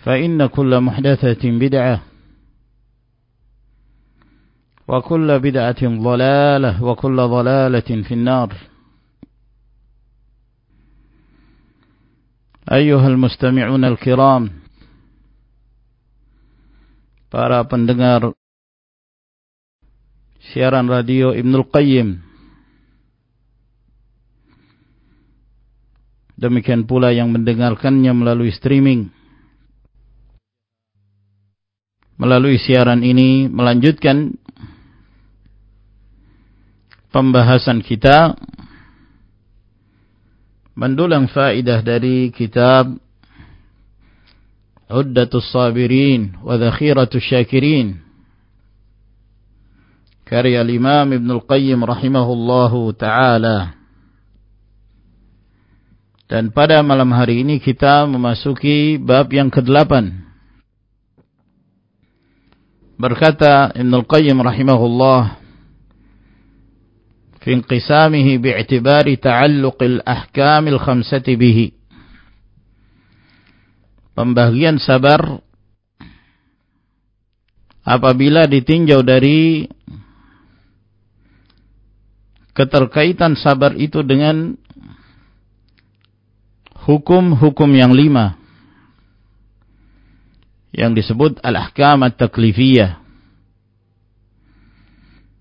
فإن كل محدثة بدعة وكل بدعة ضلالة وكل ضلالة في النار أيها المستمعون الكرام para pendengar siaran radio Ibnul Qayyim demikian pula yang mendengarkannya melalui streaming melalui siaran ini melanjutkan pembahasan kita. Mendulang faidah dari kitab Uddatus Sabirin wa Dhakhiratus Syakirin. Karya Imam Ibn Al-Qayyim rahimahullahu taala. Dan pada malam hari ini kita memasuki bab yang ke-8 berkata Ibn Al-Qayyim rahimahullah في انقسامه باعتبار تعلق الأحكام الخمسة به pembagian sabar apabila ditinjau dari keterkaitan sabar itu dengan hukum-hukum yang lima yang disebut al-ahkam at-taklifiyah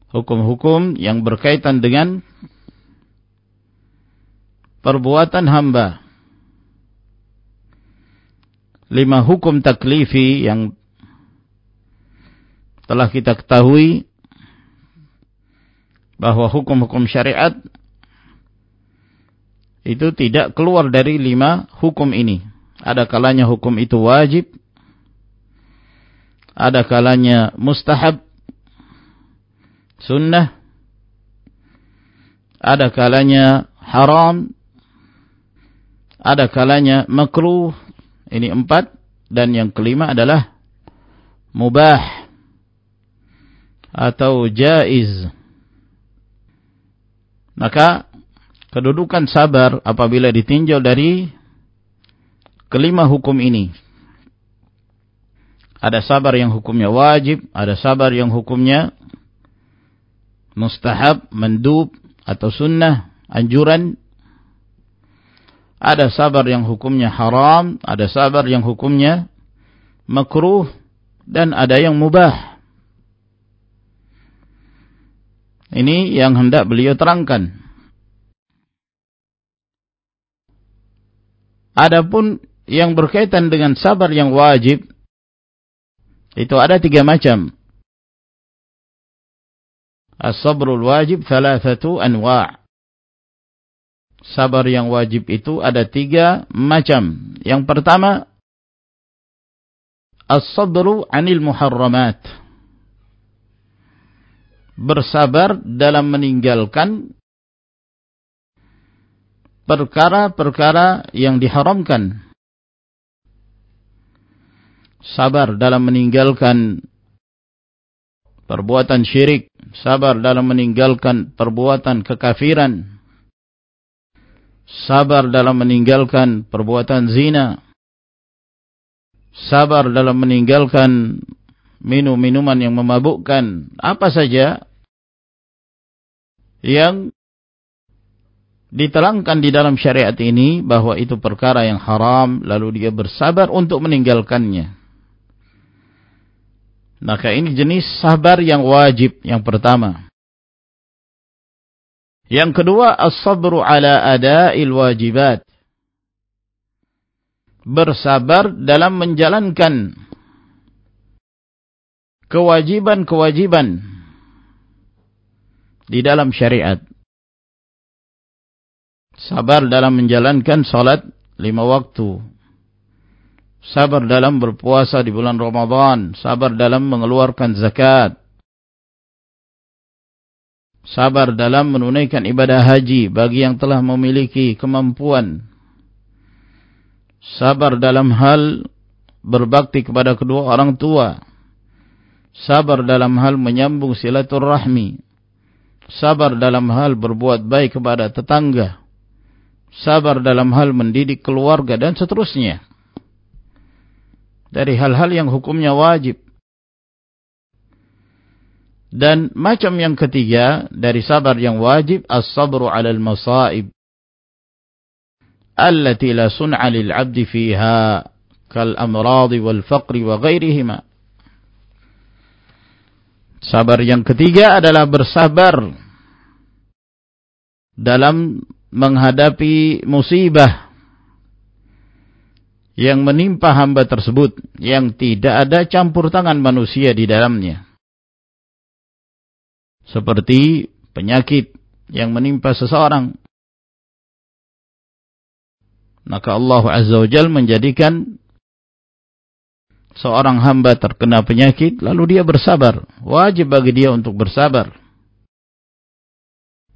hukum-hukum yang berkaitan dengan perbuatan hamba. Lima hukum taklifi yang telah kita ketahui bahwa hukum-hukum syariat itu tidak keluar dari lima hukum ini. Ada kalanya hukum itu wajib, ada kalanya mustahab, sunnah, ada kalanya haram, ada kalanya makruh, ini empat, dan yang kelima adalah mubah atau jaiz. Maka kedudukan sabar apabila ditinjau dari kelima hukum ini. Ada sabar yang hukumnya wajib, ada sabar yang hukumnya mustahab, mendub atau sunnah, anjuran. Ada sabar yang hukumnya haram, ada sabar yang hukumnya makruh dan ada yang mubah. Ini yang hendak beliau terangkan. Adapun yang berkaitan dengan sabar yang wajib itu ada tiga macam. As-sabrul wajib thalathatu anwa'. Sabar yang wajib itu ada tiga macam. Yang pertama, as-sabru 'anil muharramat. Bersabar dalam meninggalkan perkara-perkara yang diharamkan. Sabar dalam meninggalkan perbuatan syirik, sabar dalam meninggalkan perbuatan kekafiran, sabar dalam meninggalkan perbuatan zina, sabar dalam meninggalkan minum-minuman yang memabukkan, apa saja yang diterangkan di dalam syariat ini bahwa itu perkara yang haram, lalu dia bersabar untuk meninggalkannya. Maka ini jenis sabar yang wajib yang pertama. Yang kedua, as-sabru ala ada'il wajibat. Bersabar dalam menjalankan kewajiban-kewajiban di dalam syariat. Sabar dalam menjalankan salat lima waktu sabar dalam berpuasa di bulan Ramadan, sabar dalam mengeluarkan zakat, sabar dalam menunaikan ibadah haji bagi yang telah memiliki kemampuan, sabar dalam hal berbakti kepada kedua orang tua, sabar dalam hal menyambung silaturahmi, sabar dalam hal berbuat baik kepada tetangga, sabar dalam hal mendidik keluarga dan seterusnya dari hal-hal yang hukumnya wajib. Dan macam yang ketiga dari sabar yang wajib as-sabru 'alal masaib allati la sun'a lil 'abdi fiha kal amrad wal faqr wa ghairihima. Sabar yang ketiga adalah bersabar dalam menghadapi musibah yang menimpa hamba tersebut yang tidak ada campur tangan manusia di dalamnya. Seperti penyakit yang menimpa seseorang. Maka Allah Azza wa Jal menjadikan seorang hamba terkena penyakit lalu dia bersabar. Wajib bagi dia untuk bersabar.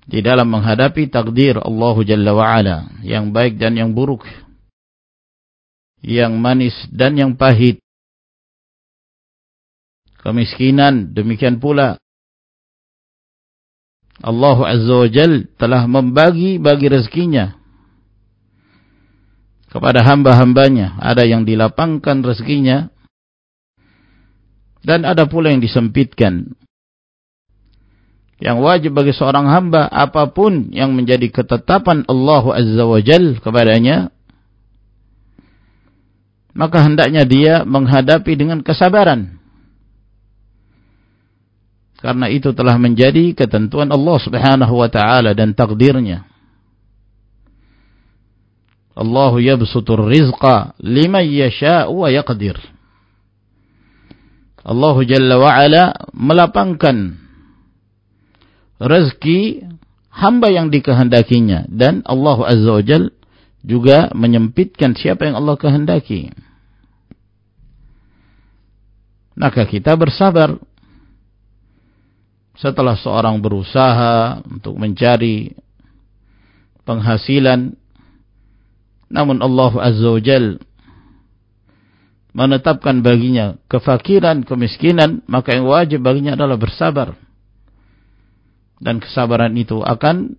Di dalam menghadapi takdir Allah Jalla wa'ala. Yang baik dan yang buruk yang manis dan yang pahit. Kemiskinan demikian pula. Allah Azza wa Jal telah membagi bagi rezekinya kepada hamba-hambanya. Ada yang dilapangkan rezekinya dan ada pula yang disempitkan. Yang wajib bagi seorang hamba apa pun yang menjadi ketetapan Allah Azza wa Jal kepadanya maka hendaknya dia menghadapi dengan kesabaran. Karena itu telah menjadi ketentuan Allah Subhanahu wa taala dan takdirnya. Allah yabsutur rizqa liman yasha'u wa yaqdir. Allah Jalla wa ala melapangkan rezeki hamba yang dikehendakinya dan Allah Azza wa Jalla juga menyempitkan siapa yang Allah kehendaki. Maka kita bersabar setelah seorang berusaha untuk mencari penghasilan namun Allah Azza wa Jal menetapkan baginya kefakiran, kemiskinan maka yang wajib baginya adalah bersabar dan kesabaran itu akan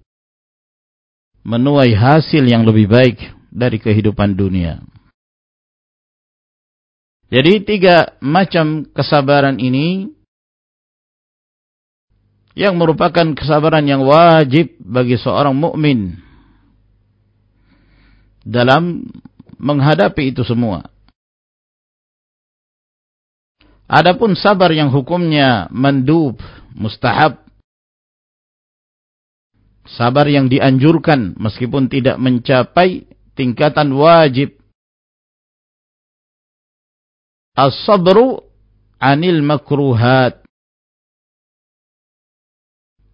menuai hasil yang lebih baik dari kehidupan dunia. Jadi tiga macam kesabaran ini yang merupakan kesabaran yang wajib bagi seorang mukmin dalam menghadapi itu semua. Adapun sabar yang hukumnya mandub, mustahab, sabar yang dianjurkan meskipun tidak mencapai tingkatan wajib. As-sabru anil makruhat.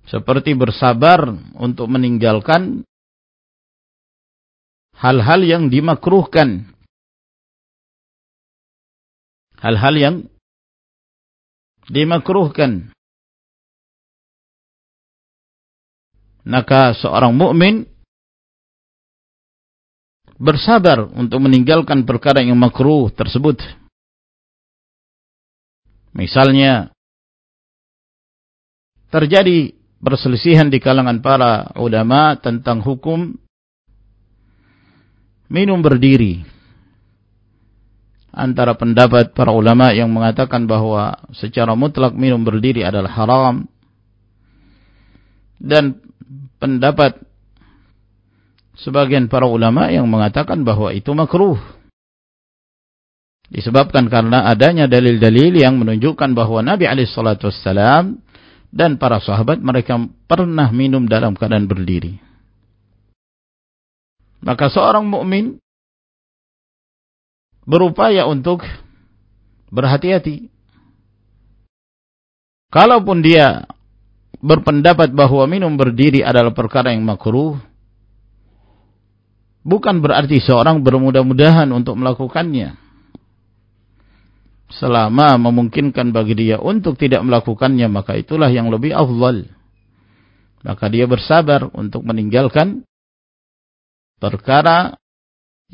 Seperti bersabar untuk meninggalkan hal-hal yang dimakruhkan. Hal-hal yang dimakruhkan. Maka seorang mukmin bersabar untuk meninggalkan perkara yang makruh tersebut. Misalnya terjadi perselisihan di kalangan para ulama tentang hukum minum berdiri. Antara pendapat para ulama yang mengatakan bahwa secara mutlak minum berdiri adalah haram dan pendapat sebagian para ulama yang mengatakan bahwa itu makruh. Disebabkan karena adanya dalil-dalil yang menunjukkan bahwa Nabi wassalam dan para sahabat mereka pernah minum dalam keadaan berdiri. Maka seorang mukmin berupaya untuk berhati-hati. Kalaupun dia berpendapat bahwa minum berdiri adalah perkara yang makruh, bukan berarti seorang bermudah-mudahan untuk melakukannya. Selama memungkinkan bagi dia untuk tidak melakukannya maka itulah yang lebih afdal. Maka dia bersabar untuk meninggalkan perkara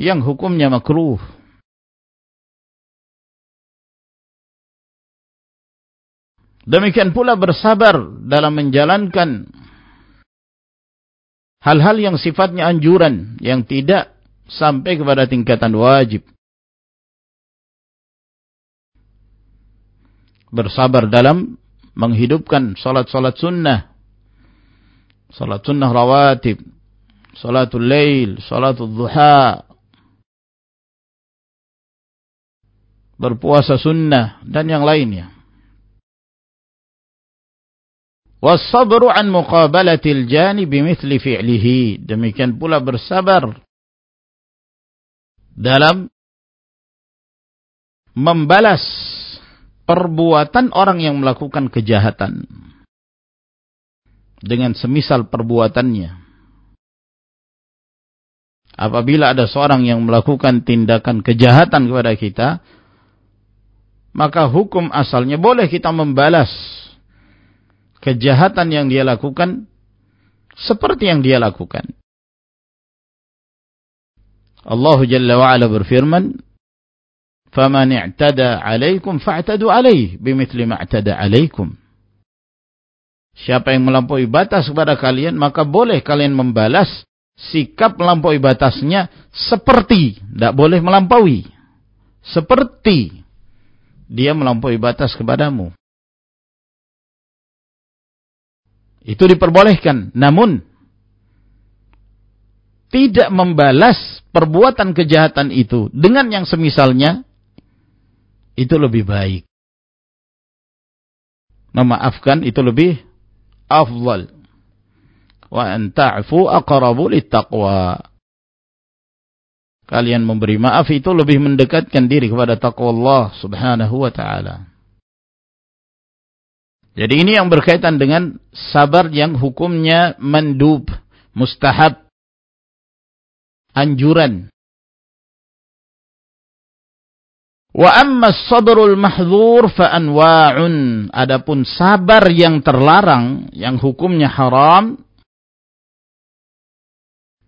yang hukumnya makruh demikian pula bersabar dalam menjalankan hal-hal yang sifatnya anjuran yang tidak sampai kepada tingkatan wajib bersabar dalam menghidupkan salat-salat sunnah. Salat sunnah rawatib, salatul lail, salatul duha. Berpuasa sunnah dan yang lainnya. Wasabru an muqabalatil jani bimithli fi'lihi. Demikian pula bersabar dalam membalas perbuatan orang yang melakukan kejahatan dengan semisal perbuatannya. Apabila ada seorang yang melakukan tindakan kejahatan kepada kita, maka hukum asalnya boleh kita membalas kejahatan yang dia lakukan seperti yang dia lakukan. Allah Jalla wa'ala berfirman, فَمَنْ اعْتَدَى عَلَيْكُمْ فَاعْتَدُوا عَلَيْهِ بِمِثْلِ مَا اعْتَدَى عَلَيْكُمْ Siapa yang melampaui batas kepada kalian, maka boleh kalian membalas sikap melampaui batasnya seperti, tidak boleh melampaui. Seperti dia melampaui batas kepadamu. Itu diperbolehkan. Namun, tidak membalas perbuatan kejahatan itu dengan yang semisalnya itu lebih baik. Memaafkan itu lebih afdal. Wa an ta'fu aqrabu littaqwa. Kalian memberi maaf itu lebih mendekatkan diri kepada taqwa Allah Subhanahu wa taala. Jadi ini yang berkaitan dengan sabar yang hukumnya mandub, mustahab, anjuran. Wa amma sabrul mahdzur fa anwa'un. Adapun sabar yang terlarang, yang hukumnya haram,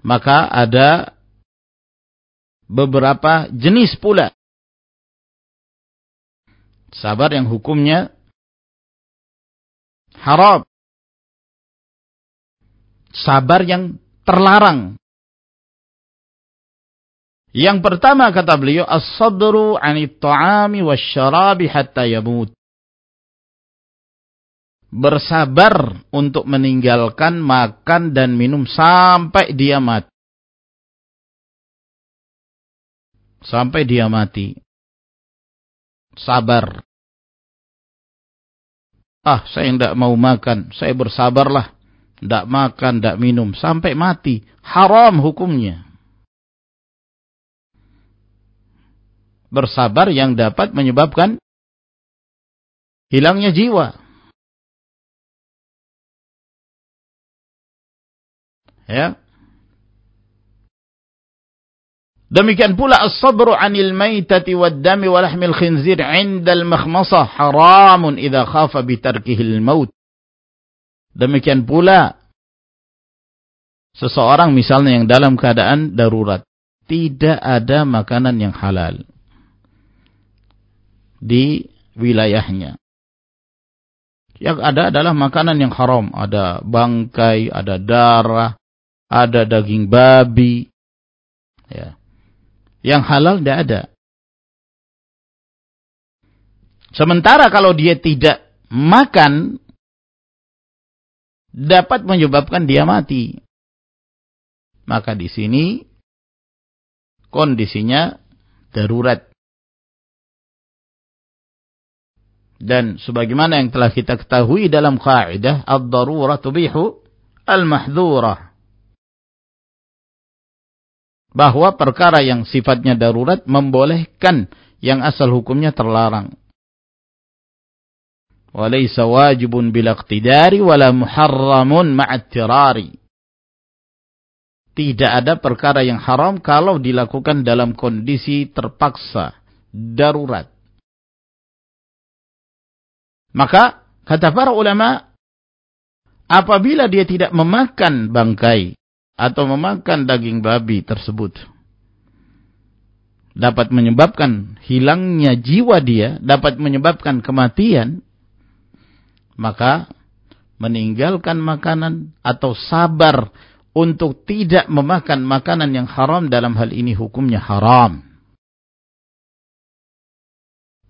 maka ada beberapa jenis pula. Sabar yang hukumnya haram. Sabar yang terlarang. Yang pertama kata beliau as-sadru 'anit ta'ami wasyarabi hatta yamut. Bersabar untuk meninggalkan makan dan minum sampai dia mati. Sampai dia mati. Sabar. Ah, saya tidak mau makan. Saya bersabarlah. Tidak makan, tidak minum. Sampai mati. Haram hukumnya. Bersabar yang dapat menyebabkan hilangnya jiwa. Ya, Demikian pula as-sabru 'anil maitati wad-dami wa lahmil khinzir 'inda al-makhmasah haramun idza khafa bi tarkihi al-maut. Demikian pula seseorang misalnya yang dalam keadaan darurat, tidak ada makanan yang halal di wilayahnya. Yang ada adalah makanan yang haram, ada bangkai, ada darah, ada daging babi. Ya. Yang halal tidak ada. Sementara kalau dia tidak makan, dapat menyebabkan dia mati. Maka di sini kondisinya darurat. Dan sebagaimana yang telah kita ketahui dalam kaidah ad-darurah tubihu al-mahdhurah bahwa perkara yang sifatnya darurat membolehkan yang asal hukumnya terlarang. Walaysa wajibun bila iqtidari wala muharramun ma'attirari. Tidak ada perkara yang haram kalau dilakukan dalam kondisi terpaksa, darurat. Maka, kata para ulama, apabila dia tidak memakan bangkai, atau memakan daging babi tersebut dapat menyebabkan hilangnya jiwa dia, dapat menyebabkan kematian, maka meninggalkan makanan atau sabar untuk tidak memakan makanan yang haram dalam hal ini hukumnya haram.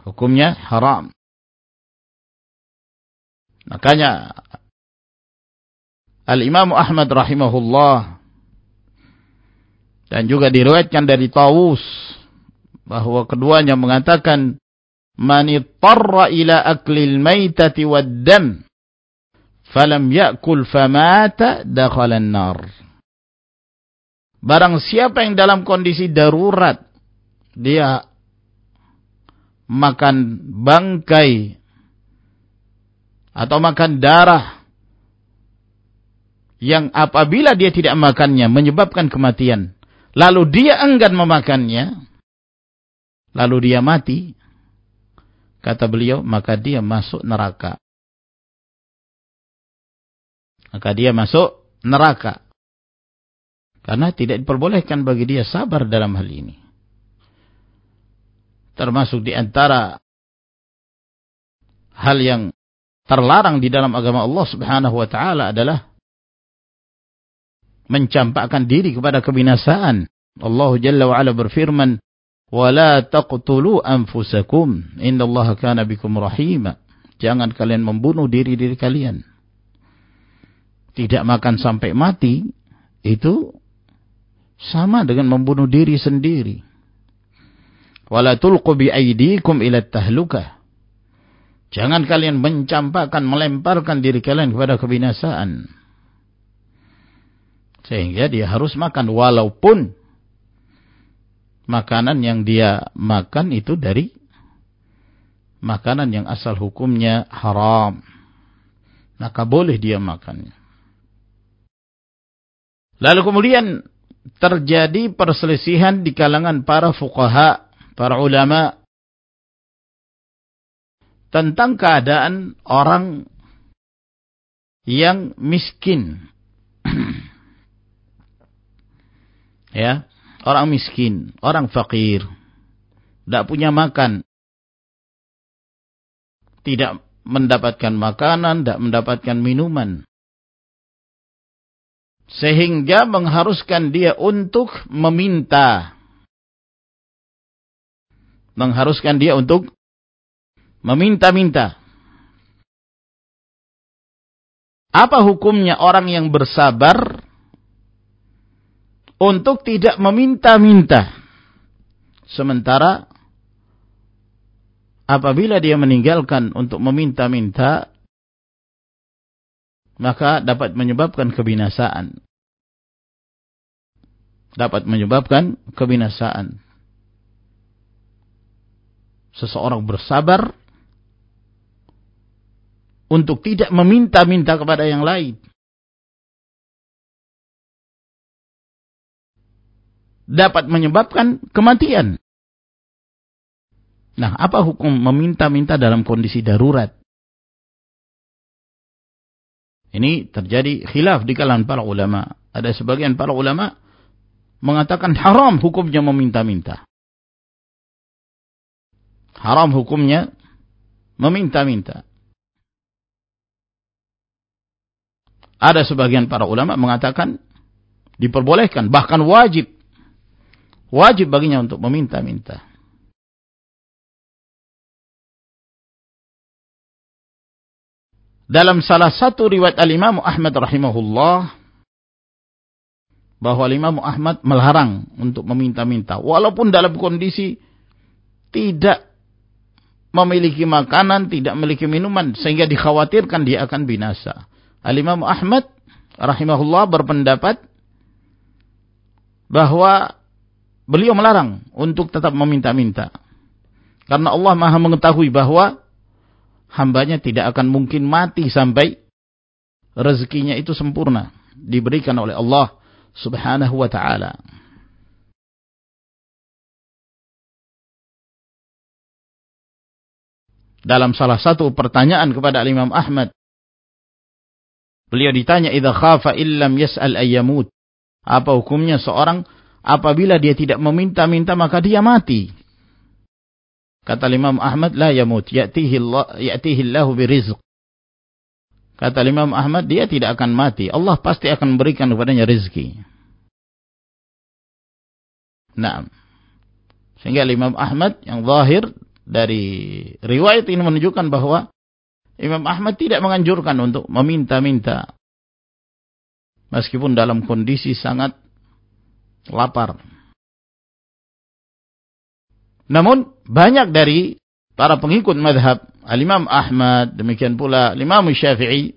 Hukumnya haram. Makanya Al-Imam Ahmad rahimahullah dan juga diriwayatkan dari Tawus bahwa keduanya mengatakan man ittara ila aklil maitati wad dam falam ya'kul famata dakhala an-nar. Barang siapa yang dalam kondisi darurat dia makan bangkai atau makan darah yang apabila dia tidak makannya menyebabkan kematian lalu dia enggan memakannya, lalu dia mati, kata beliau, maka dia masuk neraka. Maka dia masuk neraka. Karena tidak diperbolehkan bagi dia sabar dalam hal ini. Termasuk di antara hal yang terlarang di dalam agama Allah Subhanahu wa taala adalah mencampakkan diri kepada kebinasaan. Allah Jalla wa Ala berfirman, "Wala taqtulu anfusakum, innallaha kana bikum rahima." Jangan kalian membunuh diri-diri kalian. Tidak makan sampai mati itu sama dengan membunuh diri sendiri. Tulqu bi aydikum ila tahlukah. Jangan kalian mencampakkan, melemparkan diri kalian kepada kebinasaan. Sehingga dia harus makan walaupun makanan yang dia makan itu dari makanan yang asal hukumnya haram. Maka boleh dia makannya. Lalu kemudian terjadi perselisihan di kalangan para fuqaha, para ulama tentang keadaan orang yang miskin. Ya. Orang miskin, orang fakir, tidak punya makan, tidak mendapatkan makanan, tidak mendapatkan minuman, sehingga mengharuskan dia untuk meminta, mengharuskan dia untuk meminta-minta. Apa hukumnya orang yang bersabar untuk tidak meminta-minta. Sementara apabila dia meninggalkan untuk meminta-minta, maka dapat menyebabkan kebinasaan. Dapat menyebabkan kebinasaan. seseorang bersabar untuk tidak meminta-minta kepada yang lain. Dapat menyebabkan kematian. Nah, apa hukum meminta-minta dalam kondisi darurat? Ini terjadi khilaf di kalangan para ulama. Ada sebagian para ulama mengatakan haram hukumnya meminta-minta. Haram hukumnya meminta-minta. Ada sebagian para ulama mengatakan diperbolehkan, bahkan wajib. Wajib baginya untuk meminta-minta. Dalam salah satu riwayat Al-Imam Ahmad rahimahullah bahwa Imam Ahmad melarang untuk meminta-minta walaupun dalam kondisi tidak memiliki makanan, tidak memiliki minuman sehingga dikhawatirkan dia akan binasa. Al-Imam Ahmad rahimahullah berpendapat bahwa beliau melarang untuk tetap meminta-minta. Karena Allah Maha mengetahui bahwa hambanya tidak akan mungkin mati sampai rezekinya itu sempurna diberikan oleh Allah Subhanahu wa taala. Dalam salah satu pertanyaan kepada Imam Ahmad Beliau ditanya, "Idza khafa illam yas'al ayyamut." Apa hukumnya seorang apabila dia tidak meminta-minta maka dia mati? Kata Imam Ahmad, "La yamut, ya'tihi Allah ya'tihi birizq." Kata Imam Ahmad, dia tidak akan mati. Allah pasti akan memberikan kepadanya rezeki. Nah, sehingga Imam Ahmad yang zahir dari riwayat ini menunjukkan bahwa Imam Ahmad tidak menganjurkan untuk meminta-minta. Meskipun dalam kondisi sangat lapar. Namun banyak dari para pengikut madhab Al-Imam Ahmad, demikian pula Imam Syafi'i,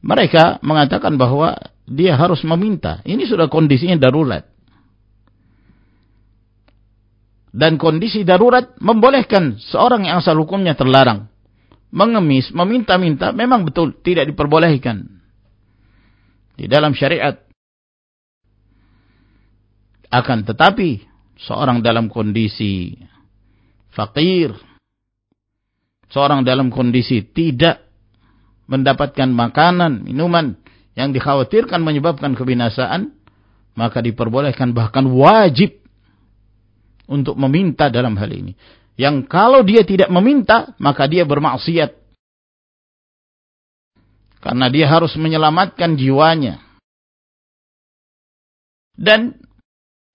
mereka mengatakan bahwa dia harus meminta. Ini sudah kondisinya darurat. Dan kondisi darurat membolehkan seorang yang asal hukumnya terlarang mengemis, meminta-minta memang betul tidak diperbolehkan di dalam syariat. Akan tetapi seorang dalam kondisi fakir, seorang dalam kondisi tidak mendapatkan makanan, minuman yang dikhawatirkan menyebabkan kebinasaan, maka diperbolehkan bahkan wajib untuk meminta dalam hal ini. Yang kalau dia tidak meminta maka dia bermaksiat. Karena dia harus menyelamatkan jiwanya. Dan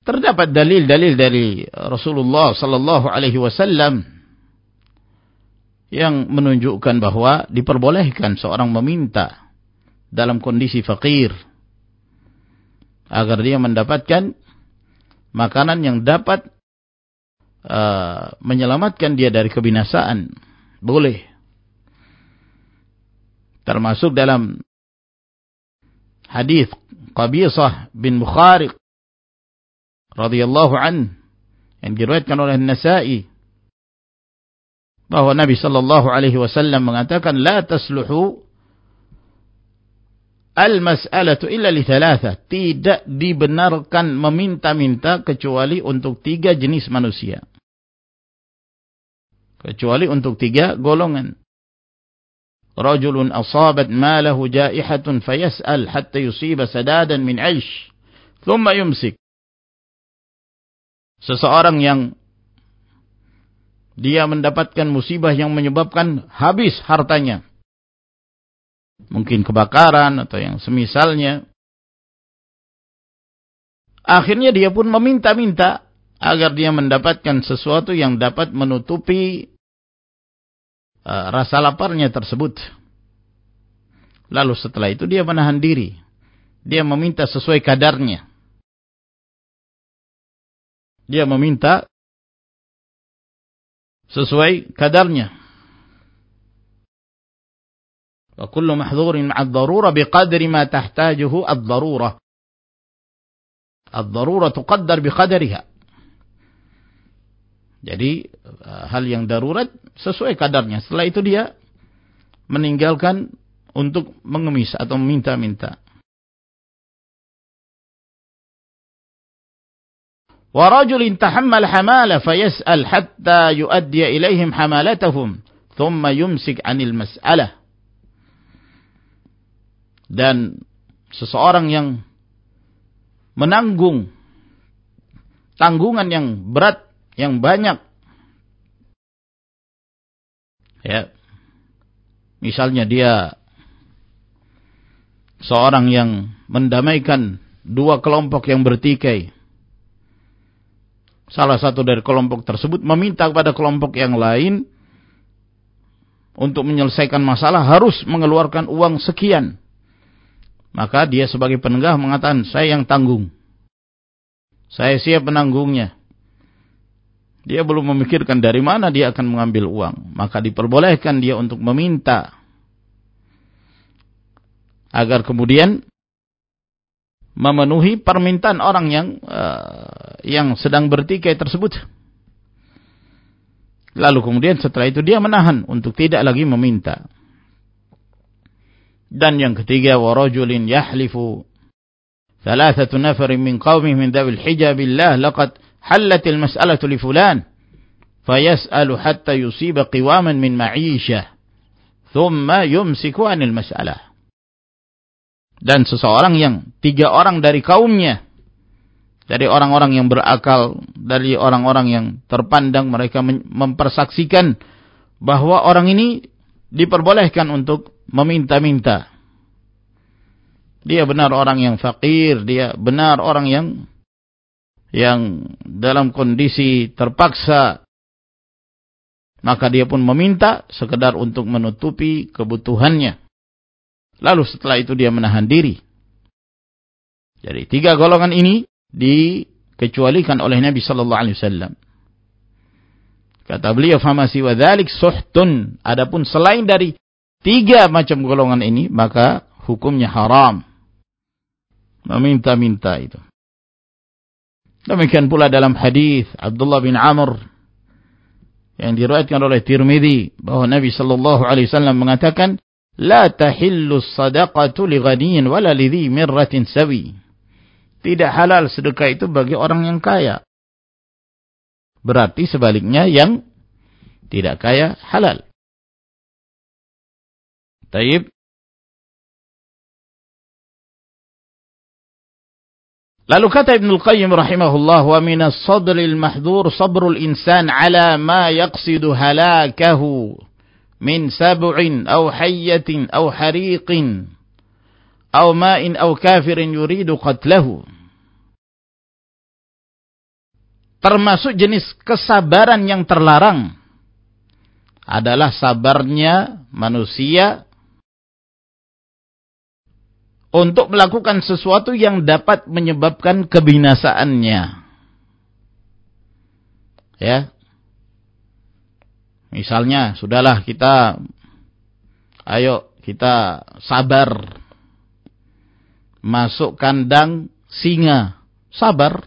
terdapat dalil-dalil dari Rasulullah sallallahu alaihi wasallam yang menunjukkan bahwa diperbolehkan seorang meminta dalam kondisi fakir agar dia mendapatkan makanan yang dapat uh, menyelamatkan dia dari kebinasaan. Boleh. Termasuk dalam hadis Qabisah bin Mukhariq radhiyallahu an yang diriwayatkan oleh An-Nasa'i bahwa Nabi sallallahu alaihi wasallam mengatakan la tasluhu al-mas'alatu illa li thalatha tidak dibenarkan meminta-minta kecuali untuk tiga jenis manusia kecuali untuk tiga golongan. Rajulun asabat malahu jaihatun fayas'al hatta yusiba sadadan min 'aish, thumma yumsik. Seseorang yang dia mendapatkan musibah yang menyebabkan habis hartanya. Mungkin kebakaran atau yang semisalnya. Akhirnya dia pun meminta-minta agar dia mendapatkan sesuatu yang dapat menutupi uh, rasa laparnya tersebut. Lalu setelah itu dia menahan diri. Dia meminta sesuai kadarnya. Dia meminta sesuai kadarnya. Wa kullu mahdhurin ma'ad darura biqadri ma tahtajuhu ad-darura. Ad-darura tuqaddar biqadariha. Jadi uh, hal yang darurat sesuai kadarnya. Setelah itu dia meninggalkan untuk mengemis atau meminta-minta. wa rajulin tahammal hamala fayas'al hatta yuaddiya ilaihim hamalatahum thumma yumsik anil mas'alah. Dan seseorang yang menanggung tanggungan yang berat yang banyak. Ya. Misalnya dia seorang yang mendamaikan dua kelompok yang bertikai salah satu dari kelompok tersebut meminta kepada kelompok yang lain untuk menyelesaikan masalah harus mengeluarkan uang sekian. Maka dia sebagai penenggah mengatakan, saya yang tanggung. Saya siap menanggungnya. Dia belum memikirkan dari mana dia akan mengambil uang. Maka diperbolehkan dia untuk meminta. Agar kemudian memenuhi permintaan orang yang uh, yang sedang bertikai tersebut. Lalu kemudian setelah itu dia menahan untuk tidak lagi meminta. Dan yang ketiga warajulin yahlifu thalathatu nafarin min qaumih min dhawil hijabillah laqad halatil mas'alatu li fulan fayas'alu hatta yusiba qiwaman min ma'ishah thumma yumsiku anil mas'alah dan seseorang yang tiga orang dari kaumnya dari orang-orang yang berakal dari orang-orang yang terpandang mereka mempersaksikan bahwa orang ini diperbolehkan untuk meminta-minta. Dia benar orang yang fakir dia benar orang yang yang dalam kondisi terpaksa. Maka dia pun meminta sekedar untuk menutupi kebutuhannya Lalu setelah itu dia menahan diri. Jadi tiga golongan ini dikecualikan oleh Nabi sallallahu alaihi wasallam. Kata beliau, "Fama siwa dzalik suhtun." Adapun selain dari tiga macam golongan ini, maka hukumnya haram. Meminta-minta itu. Demikian pula dalam hadis Abdullah bin Amr yang diriwayatkan oleh Tirmizi bahwa Nabi sallallahu alaihi wasallam mengatakan, La tahillu sadaqatu li wala li mirratin sawi. Tidak halal sedekah itu bagi orang yang kaya. Berarti sebaliknya yang tidak kaya halal. Taib. Lalu kata Ibn Qayyim rahimahullah, "Wa min sadril mahdhur sabrul insan 'ala ma yaqsidu halakahu." min sabu'in aw hayyatin aw hariqin aw ma'in aw kafirin yuridu qatlahu. Termasuk jenis kesabaran yang terlarang adalah sabarnya manusia untuk melakukan sesuatu yang dapat menyebabkan kebinasaannya. Ya Misalnya, sudahlah kita, ayo kita sabar. Masuk kandang singa. Sabar.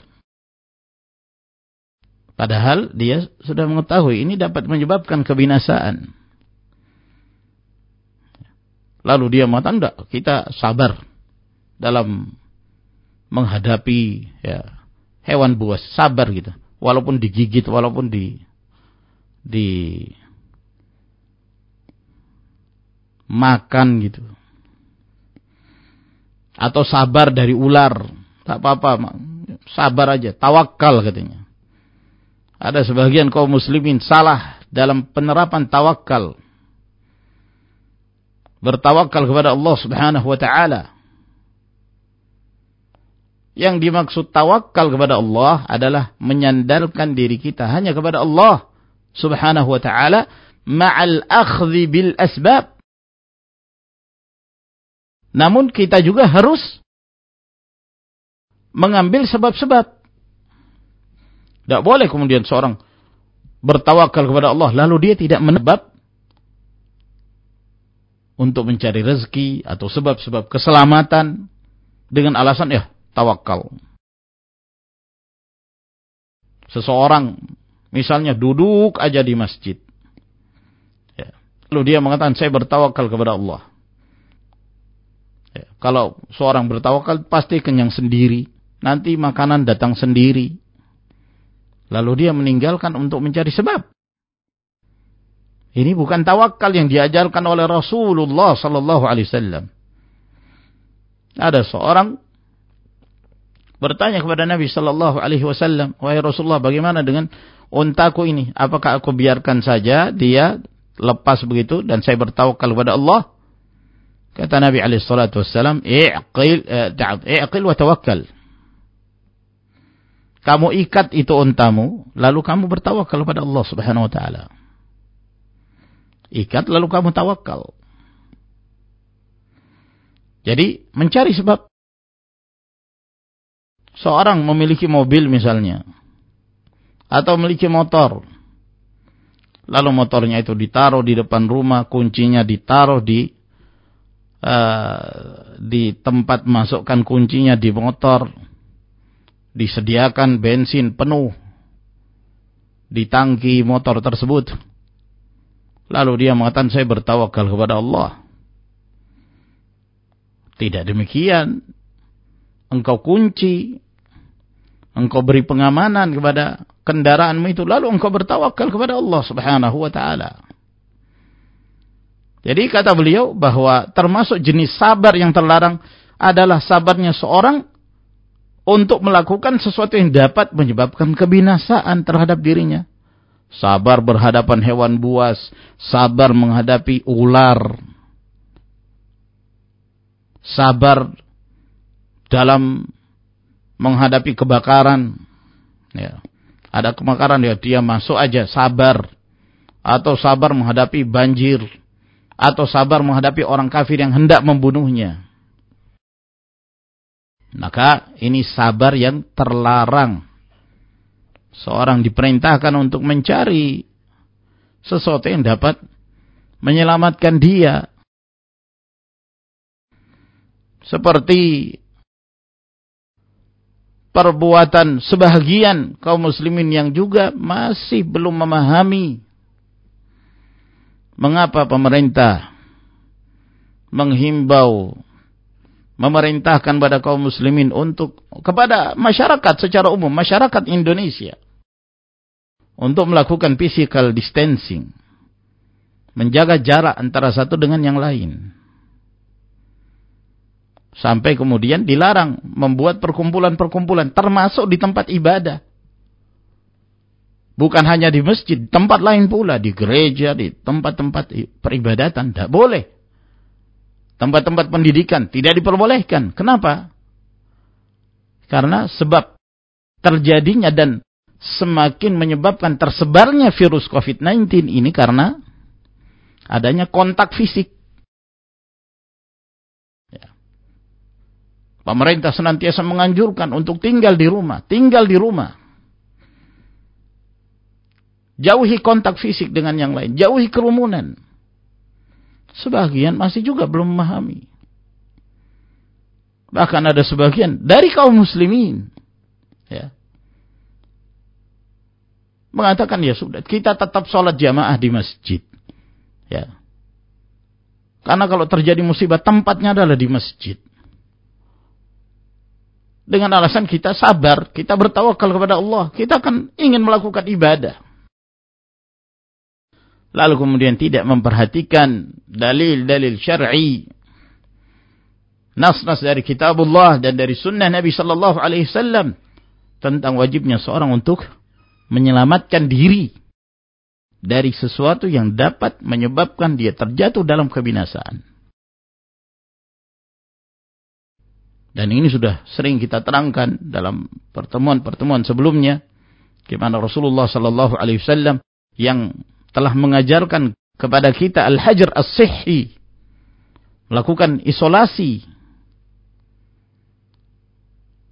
Padahal dia sudah mengetahui ini dapat menyebabkan kebinasaan. Lalu dia mengatakan, enggak, kita sabar dalam menghadapi ya, hewan buas. Sabar gitu. Walaupun digigit, walaupun di di makan gitu. Atau sabar dari ular. Tak apa-apa. Sabar aja. Tawakal katanya. Ada sebagian kaum muslimin salah dalam penerapan tawakal. Bertawakal kepada Allah subhanahu wa ta'ala. Yang dimaksud tawakal kepada Allah adalah menyandarkan diri kita hanya kepada Allah subhanahu wa ta'ala ma'al akhdhi bil asbab. Namun kita juga harus mengambil sebab-sebab. Tidak boleh kemudian seorang bertawakal kepada Allah lalu dia tidak menebab untuk mencari rezeki atau sebab-sebab keselamatan dengan alasan ya tawakal. Seseorang Misalnya duduk aja di masjid. Ya. Lalu dia mengatakan saya bertawakal kepada Allah. Ya. Kalau seorang bertawakal pasti kenyang sendiri. Nanti makanan datang sendiri. Lalu dia meninggalkan untuk mencari sebab. Ini bukan tawakal yang diajarkan oleh Rasulullah sallallahu alaihi wasallam. Ada seorang bertanya kepada Nabi sallallahu alaihi wasallam, "Wahai Rasulullah, bagaimana dengan untaku ini? Apakah aku biarkan saja dia lepas begitu dan saya bertawakal kepada Allah?" Kata Nabi alaihi wasallam, "I'qil, eh, i'qil wa tawakkal." Kamu ikat itu untamu, lalu kamu bertawakal kepada Allah Subhanahu wa taala. Ikat lalu kamu tawakal. Jadi mencari sebab. Seorang memiliki mobil misalnya. Atau memiliki motor. Lalu motornya itu ditaruh di depan rumah. Kuncinya ditaruh di uh, di tempat masukkan kuncinya di motor. Disediakan bensin penuh. Di tangki motor tersebut Lalu dia mengatakan saya bertawakal kepada Allah. Tidak demikian. Engkau kunci. Engkau beri pengamanan kepada kendaraanmu itu. Lalu engkau bertawakal kepada Allah subhanahu wa ta'ala. Jadi kata beliau bahwa termasuk jenis sabar yang terlarang adalah sabarnya seorang untuk melakukan sesuatu yang dapat menyebabkan kebinasaan terhadap dirinya sabar berhadapan hewan buas, sabar menghadapi ular, sabar dalam menghadapi kebakaran. Ya. Ada kebakaran ya dia masuk aja sabar atau sabar menghadapi banjir atau sabar menghadapi orang kafir yang hendak membunuhnya. Maka ini sabar yang terlarang seorang diperintahkan untuk mencari sesuatu yang dapat menyelamatkan dia. Seperti perbuatan sebahagian kaum muslimin yang juga masih belum memahami mengapa pemerintah menghimbau memerintahkan pada kaum muslimin untuk kepada masyarakat secara umum, masyarakat Indonesia untuk melakukan physical distancing. Menjaga jarak antara satu dengan yang lain. Sampai kemudian dilarang membuat perkumpulan-perkumpulan termasuk di tempat ibadah. Bukan hanya di masjid, tempat lain pula, di gereja, di tempat-tempat peribadatan, tidak boleh. Tempat-tempat pendidikan tidak diperbolehkan. Kenapa? Karena sebab terjadinya dan semakin menyebabkan tersebarnya virus COVID-19 ini karena adanya kontak fisik. Pemerintah senantiasa menganjurkan untuk tinggal di rumah, tinggal di rumah. Jauhi kontak fisik dengan yang lain, jauhi kerumunan. Sebagian masih juga belum memahami. Bahkan ada sebagian dari kaum muslimin ya, mengatakan ya sudah kita tetap sholat jamaah di masjid. Ya. Karena kalau terjadi musibah tempatnya adalah di masjid. Dengan alasan kita sabar, kita bertawakal kepada Allah, kita akan ingin melakukan ibadah. Lalu kemudian tidak memperhatikan dalil-dalil syar'i, nas-nas dari kitabullah dan dari sunnah Nabi sallallahu alaihi wasallam tentang wajibnya seorang untuk menyelamatkan diri dari sesuatu yang dapat menyebabkan dia terjatuh dalam kebinasaan. Dan ini sudah sering kita terangkan dalam pertemuan-pertemuan sebelumnya, di mana Rasulullah sallallahu alaihi wasallam yang telah mengajarkan kepada kita al-hajar as-sihhi, melakukan isolasi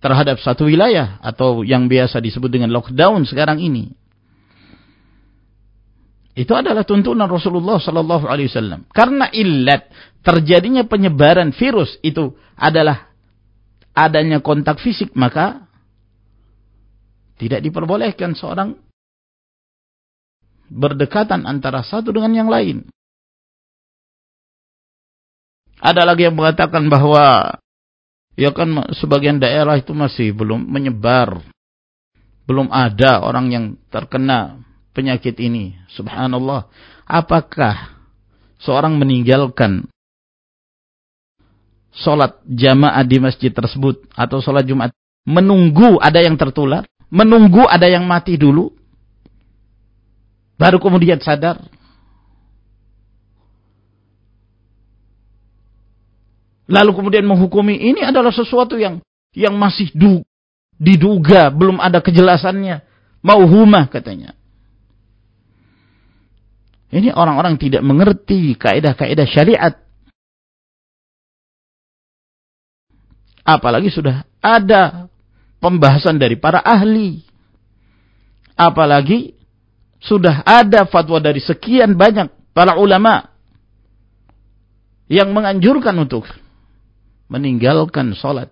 terhadap satu wilayah atau yang biasa disebut dengan lockdown sekarang ini. Itu adalah tuntunan Rasulullah sallallahu alaihi wasallam. Karena illat terjadinya penyebaran virus itu adalah adanya kontak fisik, maka tidak diperbolehkan seorang berdekatan antara satu dengan yang lain. Ada lagi yang mengatakan bahwa ya kan sebagian daerah itu masih belum menyebar. Belum ada orang yang terkena penyakit ini. Subhanallah. Apakah seorang meninggalkan sholat jamaah di masjid tersebut atau sholat Jumat. Menunggu ada yang tertular, menunggu ada yang mati dulu, baru kemudian sadar. Lalu kemudian menghukumi ini adalah sesuatu yang yang masih du, diduga belum ada kejelasannya. Mauhumah katanya. Ini orang-orang tidak mengerti kaidah-kaidah syariat apalagi sudah ada pembahasan dari para ahli apalagi sudah ada fatwa dari sekian banyak para ulama yang menganjurkan untuk meninggalkan sholat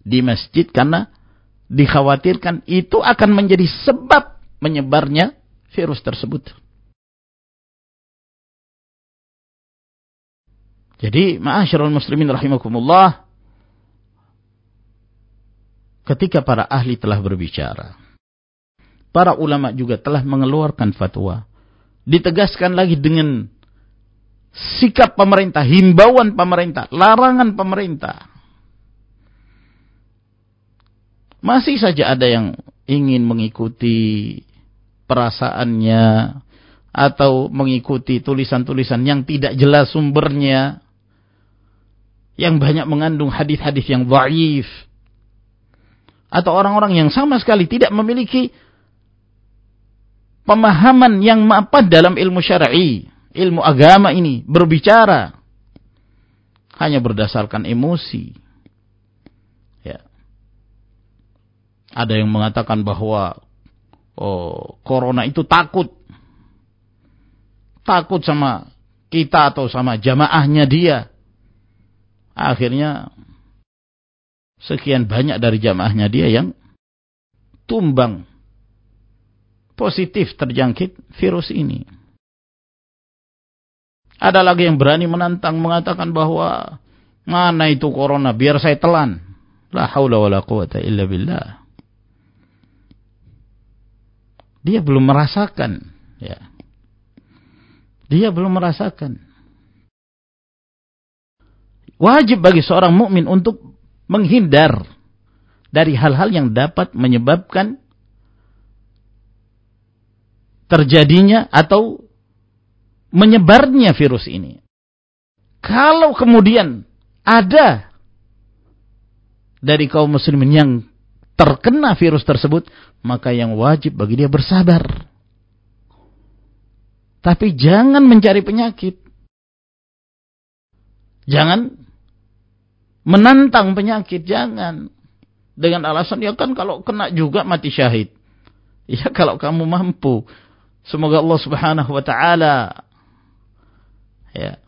di masjid karena dikhawatirkan itu akan menjadi sebab menyebarnya virus tersebut. Jadi, ma'asyarul muslimin rahimakumullah, ketika para ahli telah berbicara, para ulama juga telah mengeluarkan fatwa, ditegaskan lagi dengan sikap pemerintah, himbauan pemerintah, larangan pemerintah. Masih saja ada yang ingin mengikuti perasaannya atau mengikuti tulisan-tulisan yang tidak jelas sumbernya yang banyak mengandung hadis-hadis yang dhaif atau orang-orang yang sama sekali tidak memiliki pemahaman yang mapan dalam ilmu syar'i ilmu agama ini berbicara hanya berdasarkan emosi. Ya. Ada yang mengatakan bahwa oh, corona itu takut. Takut sama kita atau sama jamaahnya dia. Akhirnya sekian banyak dari jamaahnya dia yang tumbang positif terjangkit virus ini. Ada lagi yang berani menantang mengatakan bahwa mana itu corona biar saya telan. La haula wala quwata illa billah. Dia belum merasakan, ya. Dia belum merasakan. Wajib bagi seorang mukmin untuk menghindar dari hal-hal yang dapat menyebabkan terjadinya atau menyebarnya virus ini. Kalau kemudian ada dari kaum muslimin yang terkena virus tersebut, maka yang wajib bagi dia bersabar. Tapi jangan mencari penyakit. Jangan menantang penyakit, jangan. Dengan alasan, ya kan kalau kena juga mati syahid. Ya kalau kamu mampu. Semoga Allah subhanahu wa ta'ala ya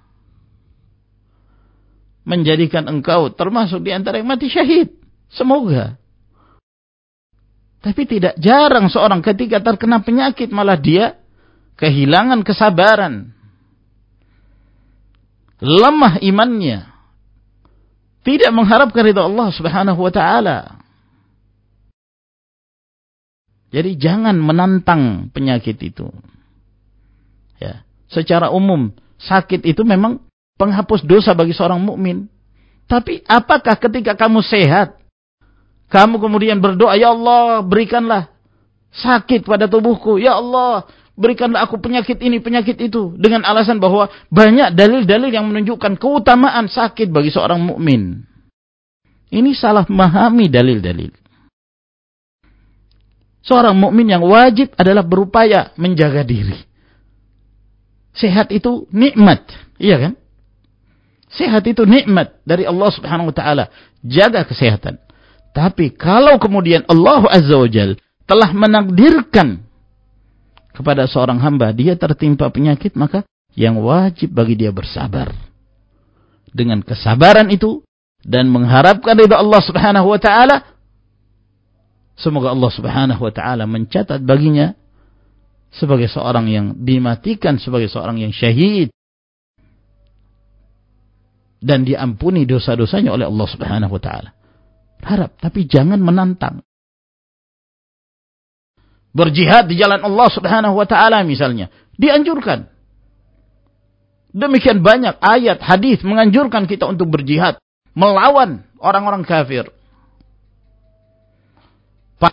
menjadikan engkau termasuk di antara yang mati syahid. Semoga. Tapi tidak jarang seorang ketika terkena penyakit malah dia kehilangan kesabaran. Lemah imannya. Tidak mengharapkan ridha Allah Subhanahu wa taala. Jadi jangan menantang penyakit itu. Ya, secara umum sakit itu memang penghapus dosa bagi seorang mukmin. Tapi apakah ketika kamu sehat, kamu kemudian berdoa, Ya Allah berikanlah sakit pada tubuhku. Ya Allah berikanlah aku penyakit ini, penyakit itu. Dengan alasan bahwa banyak dalil-dalil yang menunjukkan keutamaan sakit bagi seorang mukmin. Ini salah memahami dalil-dalil. Seorang mukmin yang wajib adalah berupaya menjaga diri Sehat itu nikmat, iya kan? Sehat itu nikmat dari Allah Subhanahu wa taala. Jaga kesehatan. Tapi kalau kemudian Allah Azza wa Jal telah menakdirkan kepada seorang hamba dia tertimpa penyakit, maka yang wajib bagi dia bersabar. Dengan kesabaran itu dan mengharapkan ridha Allah Subhanahu wa taala, semoga Allah Subhanahu wa taala mencatat baginya sebagai seorang yang dimatikan sebagai seorang yang syahid dan diampuni dosa-dosanya oleh Allah Subhanahu wa taala. Harap tapi jangan menantang. Berjihad di jalan Allah Subhanahu wa taala misalnya, dianjurkan. Demikian banyak ayat hadis menganjurkan kita untuk berjihad melawan orang-orang kafir